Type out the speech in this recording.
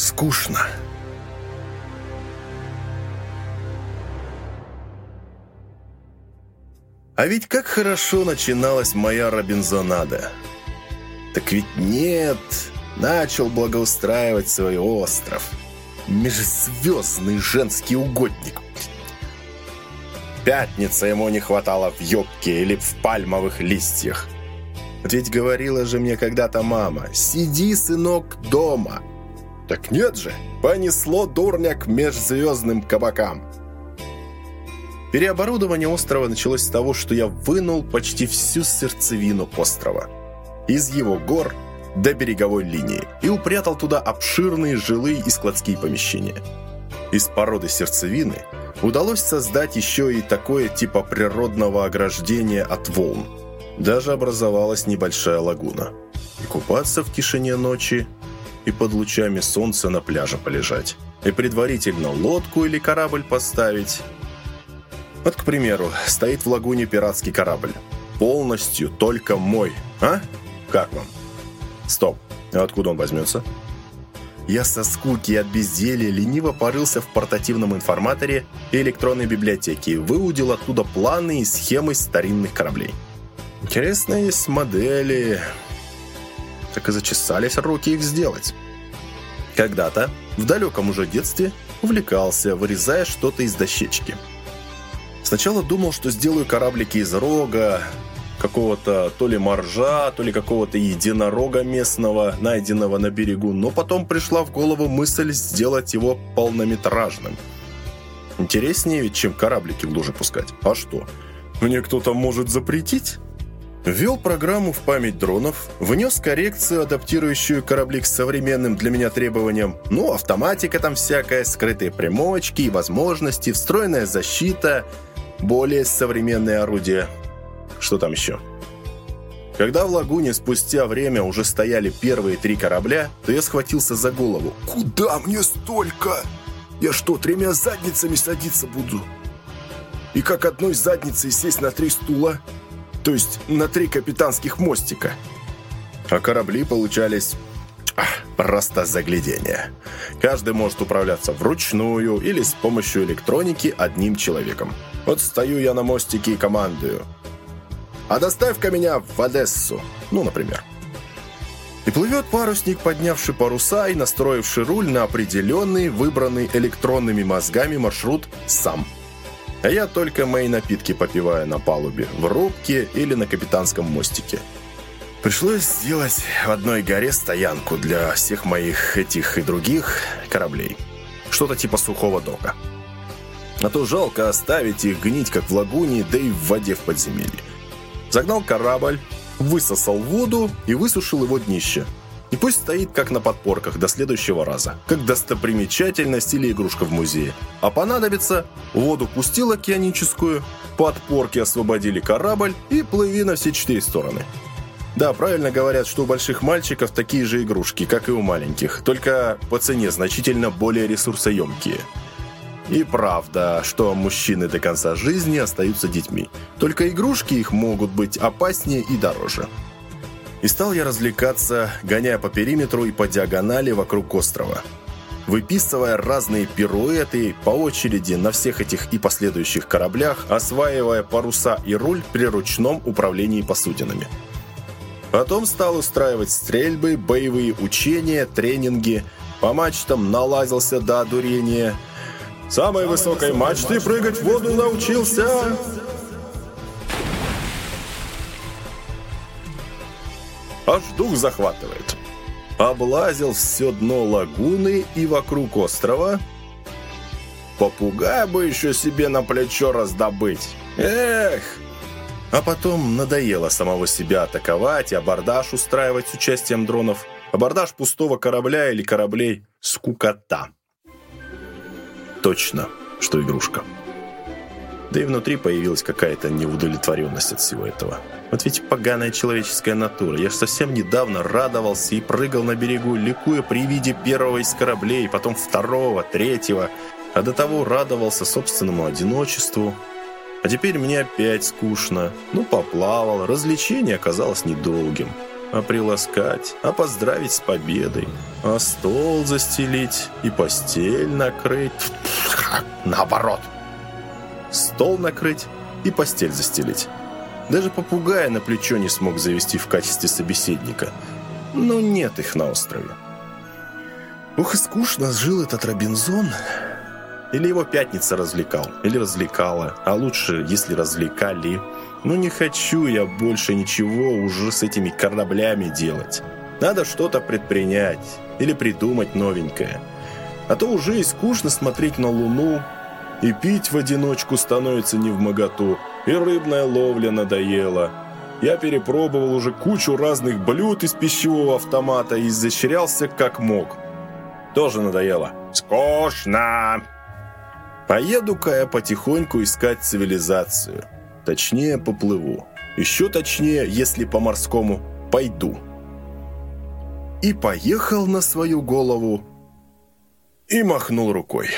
скучно. А ведь как хорошо начиналась моя Робинзонада. Так ведь нет, начал благоустраивать свой остров. Межзвездный женский угодник. Пятница ему не хватало в ёбке или в пальмовых листьях. Ведь говорила же мне когда-то мама, сиди, сынок, дома. Так нет же, понесло дурня к межзвездным кабакам. Переоборудование острова началось с того, что я вынул почти всю сердцевину острова. Из его гор до береговой линии и упрятал туда обширные жилые и складские помещения. Из породы сердцевины удалось создать еще и такое типа природного ограждения от волн. Даже образовалась небольшая лагуна. И купаться в тишине ночи, и под лучами солнца на пляже полежать. И предварительно лодку или корабль поставить. Вот, к примеру, стоит в лагуне пиратский корабль. Полностью только мой. А? Как вам? Стоп. А откуда он возьмется? Я со скуки от безделья лениво порылся в портативном информаторе и электронной библиотеке и выудил оттуда планы и схемы старинных кораблей. Интересно, есть модели. Так и зачесались руки их сделать. Когда-то, в далеком уже детстве, увлекался, вырезая что-то из дощечки. Сначала думал, что сделаю кораблики из рога, какого-то то ли моржа, то ли какого-то единорога местного, найденного на берегу, но потом пришла в голову мысль сделать его полнометражным. Интереснее ведь, чем кораблики в луже пускать. А что? Мне кто-то может запретить? Ввел программу в память дронов, внес коррекцию, адаптирующую корабли к современным для меня требованиям. Ну, автоматика там всякая, скрытые примочки возможности, встроенная защита, более современные орудия. Что там еще? Когда в лагуне спустя время уже стояли первые три корабля, то я схватился за голову. «Куда мне столько? Я что, тремя задницами садиться буду? И как одной задницей сесть на три стула? То есть на три капитанских мостика?» А корабли получались просто заглядение. Каждый может управляться вручную или с помощью электроники одним человеком. Вот стою я на мостике и командую – а доставь-ка меня в Одессу, ну, например. И плывет парусник, поднявший паруса и настроивший руль на определенный, выбранный электронными мозгами маршрут сам. А я только мои напитки попиваю на палубе, в рубке или на капитанском мостике. Пришлось сделать в одной горе стоянку для всех моих этих и других кораблей. Что-то типа сухого дока. А то жалко оставить их гнить как в лагуне, да и в воде в подземелье. Загнал корабль, высосал воду и высушил его днище. И пусть стоит как на подпорках до следующего раза, как достопримечательность или игрушка в музее. А понадобится, воду пустил океаническую, подпорки освободили корабль и плыви на все четыре стороны. Да, правильно говорят, что у больших мальчиков такие же игрушки, как и у маленьких, только по цене значительно более ресурсоемкие – и правда, что мужчины до конца жизни остаются детьми. Только игрушки их могут быть опаснее и дороже. И стал я развлекаться, гоняя по периметру и по диагонали вокруг острова. Выписывая разные пируэты по очереди на всех этих и последующих кораблях, осваивая паруса и руль при ручном управлении посудинами. Потом стал устраивать стрельбы, боевые учения, тренинги, по мачтам налазился до одурения – самой высокой мачты прыгать в воду научился. Аж дух захватывает. Облазил все дно лагуны и вокруг острова. Попугая бы еще себе на плечо раздобыть. Эх! А потом надоело самого себя атаковать и абордаж устраивать с участием дронов. Абордаж пустого корабля или кораблей – скукота точно, что игрушка. Да и внутри появилась какая-то неудовлетворенность от всего этого. Вот ведь поганая человеческая натура. Я же совсем недавно радовался и прыгал на берегу, ликуя при виде первого из кораблей, потом второго, третьего. А до того радовался собственному одиночеству. А теперь мне опять скучно. Ну, поплавал, развлечение оказалось недолгим. а приласкать, а поздравить с победой, а стол застелить и постель накрыть. Наоборот. Стол накрыть и постель застелить. Даже попугая на плечо не смог завести в качестве собеседника. Но нет их на острове. Ух, и скучно жил этот Робинзон. Или его пятница развлекал, или развлекала, а лучше, если развлекали. Ну не хочу я больше ничего уже с этими кораблями делать. Надо что-то предпринять или придумать новенькое. А то уже и скучно смотреть на Луну, и пить в одиночку становится не в моготу, и рыбная ловля надоела. Я перепробовал уже кучу разных блюд из пищевого автомата и изощрялся как мог. Тоже надоело. Скучно! Поеду-ка я потихоньку искать цивилизацию. Точнее, поплыву. Еще точнее, если по-морскому, пойду. И поехал на свою голову и махнул рукой.